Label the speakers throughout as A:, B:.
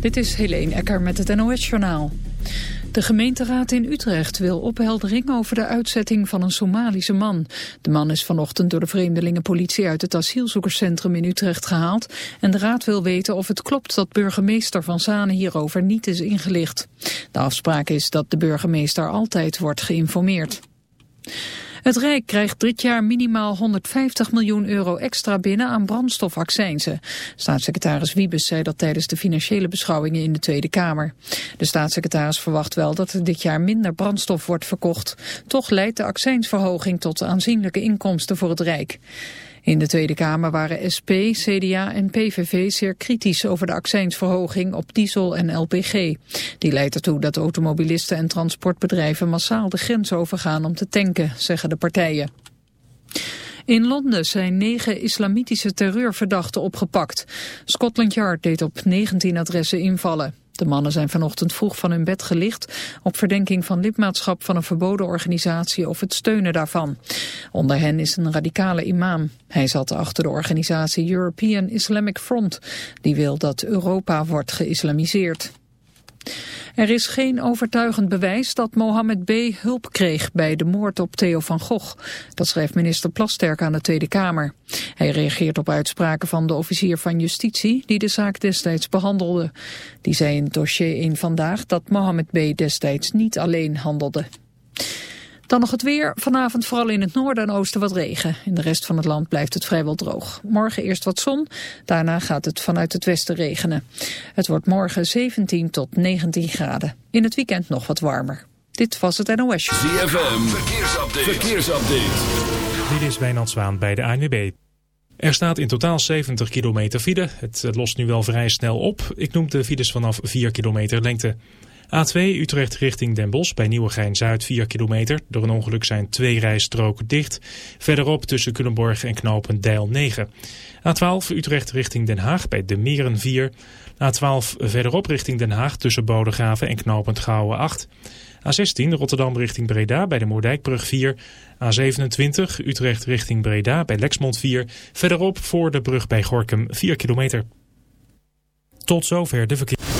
A: Dit is Helene Ecker met het NOS-journaal. De gemeenteraad in Utrecht wil opheldering over de uitzetting van een Somalische man. De man is vanochtend door de vreemdelingenpolitie uit het asielzoekerscentrum in Utrecht gehaald. En de raad wil weten of het klopt dat burgemeester Van Zanen hierover niet is ingelicht. De afspraak is dat de burgemeester altijd wordt geïnformeerd. Het Rijk krijgt dit jaar minimaal 150 miljoen euro extra binnen aan brandstofaccijnzen. Staatssecretaris Wiebes zei dat tijdens de financiële beschouwingen in de Tweede Kamer. De staatssecretaris verwacht wel dat er dit jaar minder brandstof wordt verkocht. Toch leidt de accijnsverhoging tot aanzienlijke inkomsten voor het Rijk. In de Tweede Kamer waren SP, CDA en PVV zeer kritisch over de accijnsverhoging op diesel en LPG. Die leidt ertoe dat automobilisten en transportbedrijven massaal de grens overgaan om te tanken, zeggen de partijen. In Londen zijn negen islamitische terreurverdachten opgepakt. Scotland Yard deed op 19 adressen invallen. De mannen zijn vanochtend vroeg van hun bed gelicht op verdenking van lidmaatschap van een verboden organisatie of het steunen daarvan. Onder hen is een radicale imam. Hij zat achter de organisatie European Islamic Front. Die wil dat Europa wordt geïslamiseerd. Er is geen overtuigend bewijs dat Mohammed B. hulp kreeg bij de moord op Theo van Gogh. Dat schrijft minister Plasterk aan de Tweede Kamer. Hij reageert op uitspraken van de officier van justitie die de zaak destijds behandelde. Die zei in dossier in Vandaag dat Mohammed B. destijds niet alleen handelde. Dan nog het weer. Vanavond vooral in het noorden en oosten wat regen. In de rest van het land blijft het vrijwel droog. Morgen eerst wat zon, daarna gaat het vanuit het westen regenen. Het wordt morgen 17 tot 19 graden. In het weekend nog wat warmer. Dit was het NOS.
B: ZFM, verkeersupdate. verkeersupdate.
C: Dit is Wijnand Zwaan bij de ANWB. Er staat in totaal 70 kilometer file. Het lost nu wel vrij snel op. Ik noem de files vanaf 4 kilometer lengte. A2 Utrecht richting Den Bosch bij Nieuwegein-Zuid 4 kilometer. Door een ongeluk zijn twee rijstroken dicht. Verderop tussen Culemborg en Knopen Deil 9. A12 Utrecht richting Den Haag bij De Meren 4. A12 verderop richting Den Haag tussen Bodegraven en Knopend Gouwen 8. A16 Rotterdam richting Breda bij de Moerdijkbrug 4. A27 Utrecht richting Breda bij Lexmond 4. Verderop voor de brug bij Gorkum 4 kilometer. Tot zover de verkeer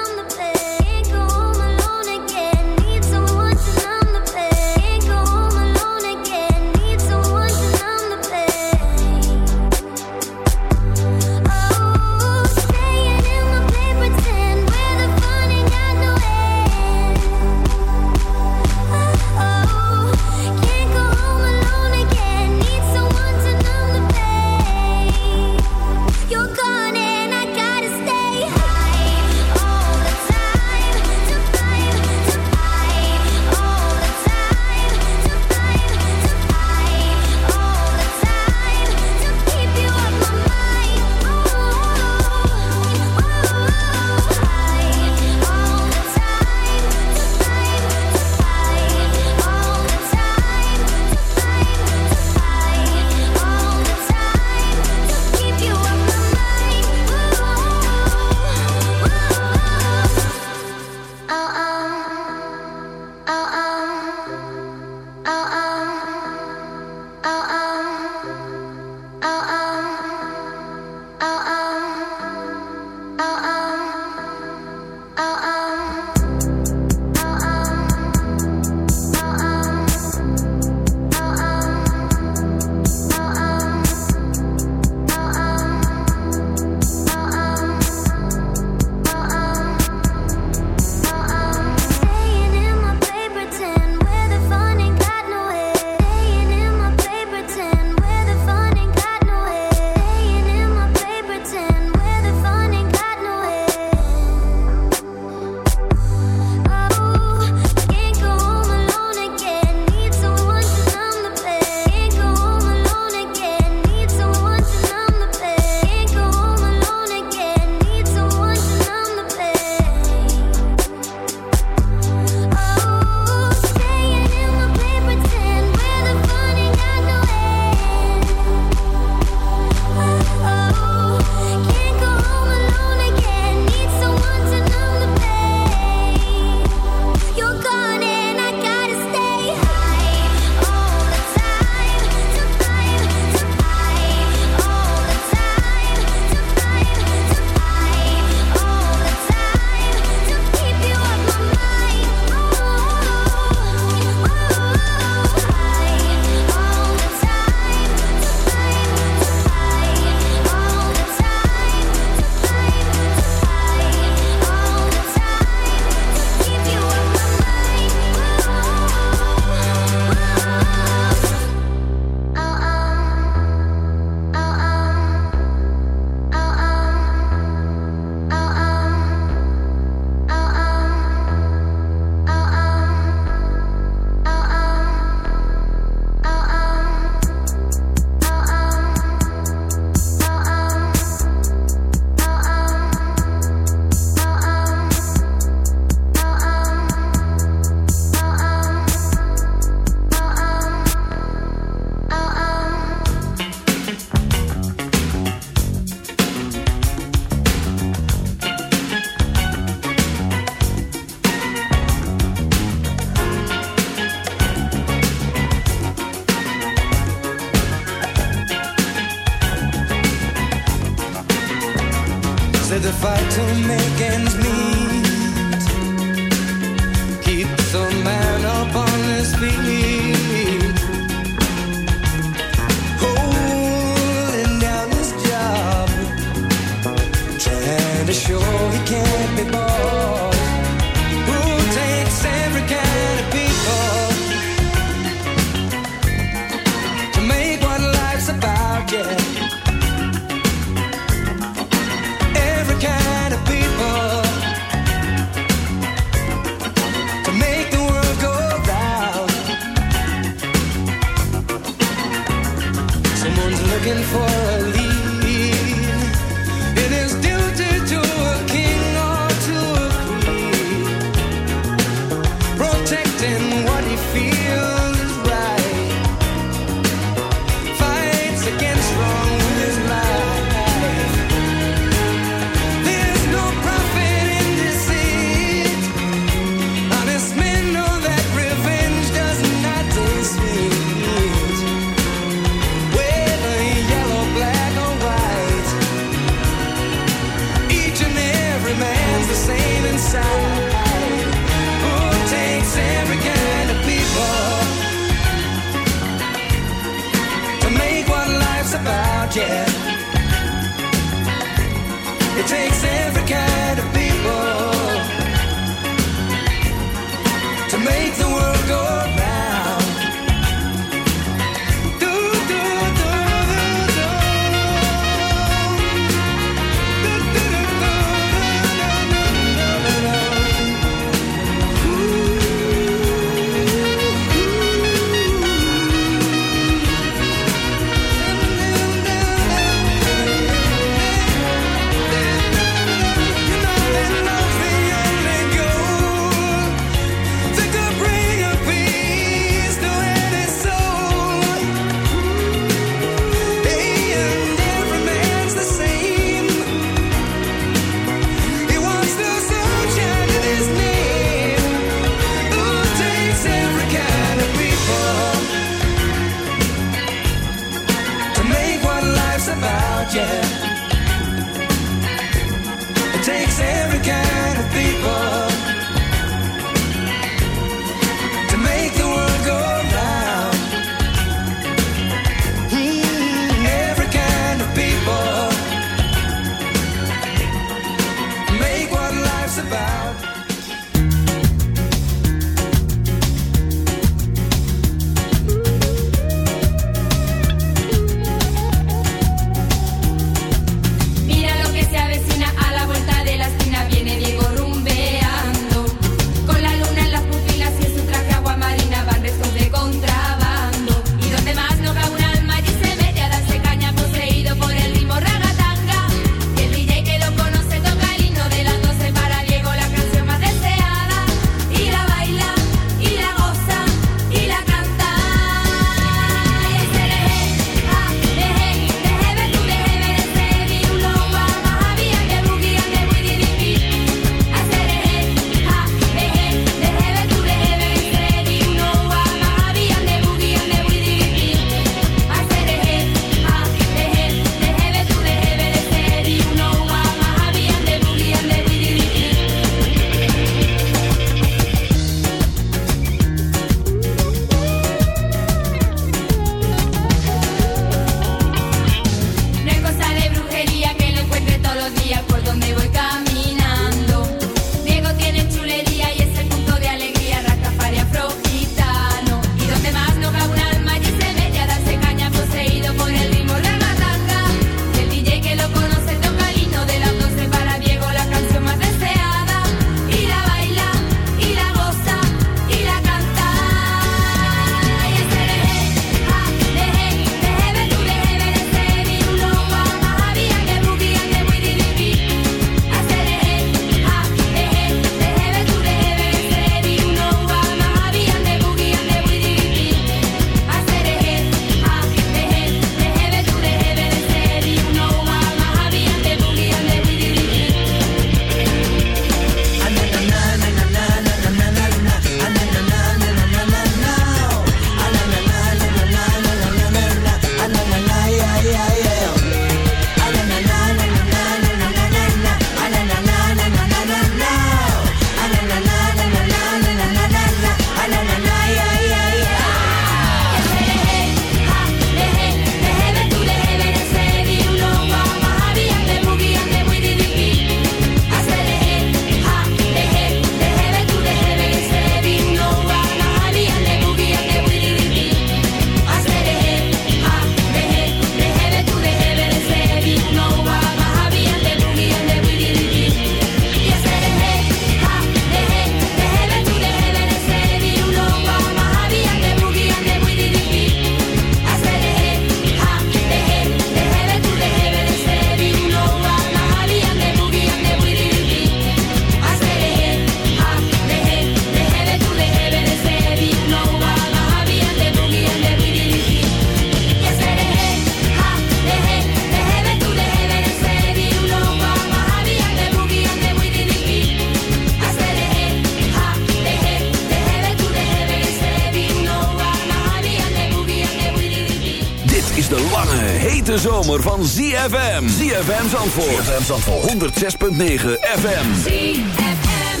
B: Zandvoort. ZFM Zandvoort. 106.9 FM.
D: ZFM.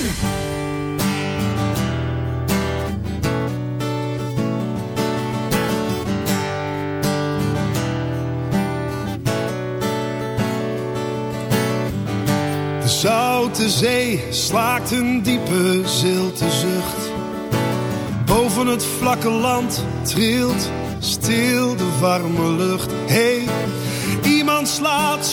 E: De zoute zee slaakt een diepe zilte zucht. Boven het vlakke land trilt stil de warme lucht.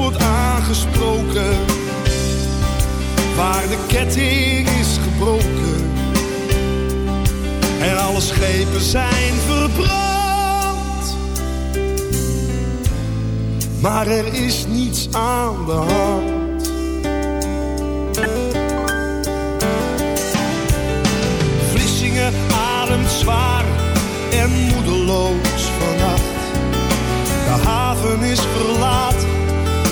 E: wordt aangesproken. Waar de ketting is gebroken en alle schepen zijn verbrand. Maar er is niets aan de hand. Vlissingen ademt zwaar en moedeloos vannacht. De haven is verlaten,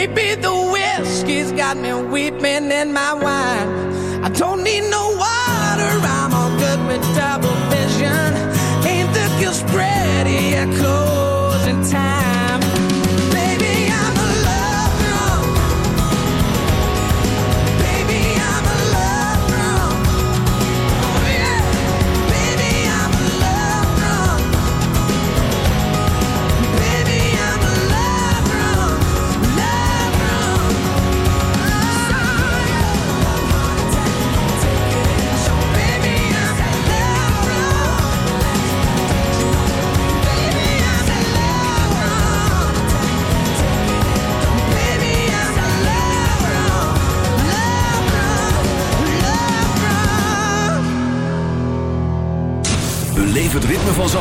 F: Maybe the whiskey's got me weeping in my wine.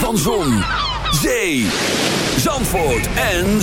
G: Van Zon, Zee, Zandvoort en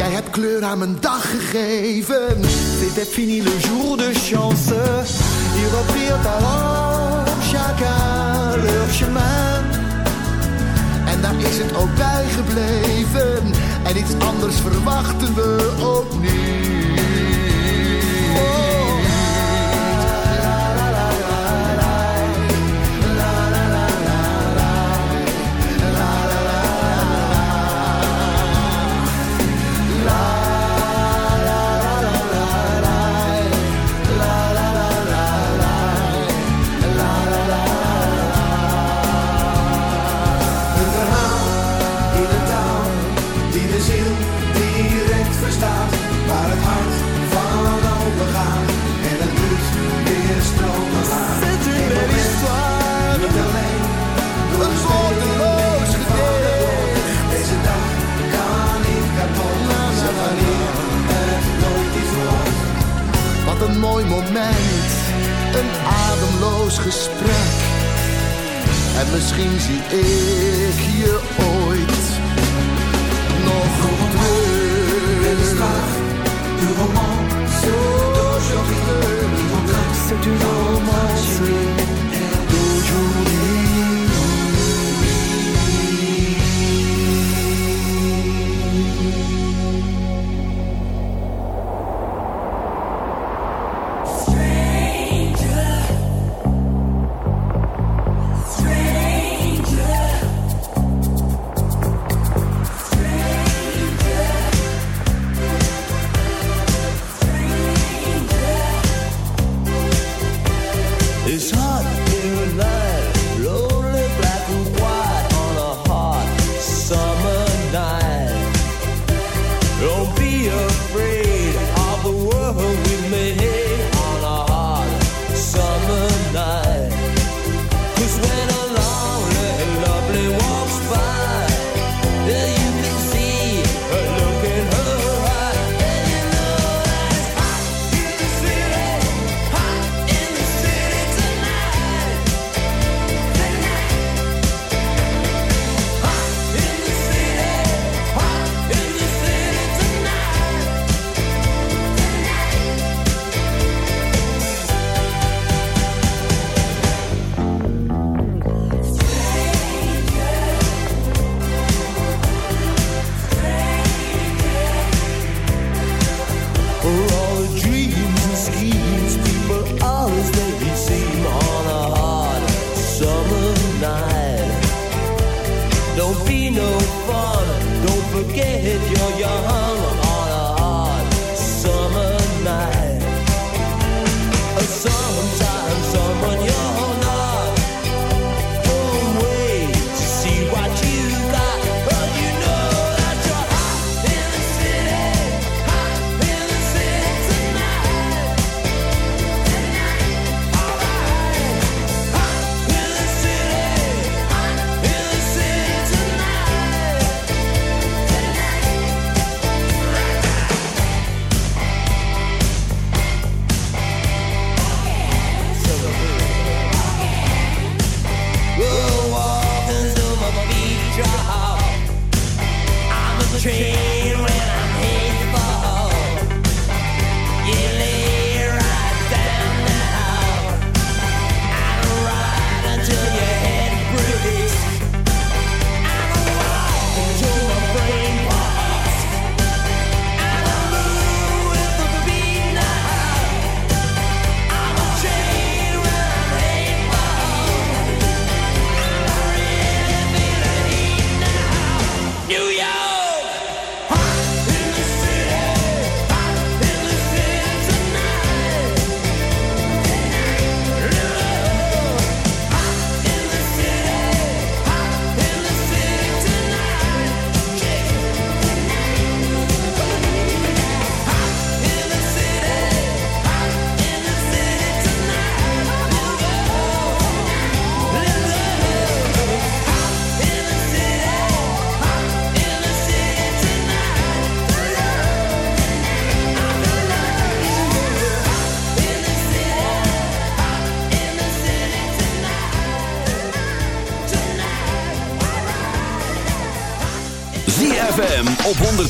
H: Jij hebt kleur aan mijn dag gegeven. C'était fini le jour de chance. Ils reprirent alors chacun leur chemin. En daar is het ook bij gebleven. En iets anders verwachten we ook mooi moment, een ademloos gesprek. En misschien zie ik je ooit nog terug.
I: Du romance d'aujourd'hui.
H: C'est une romance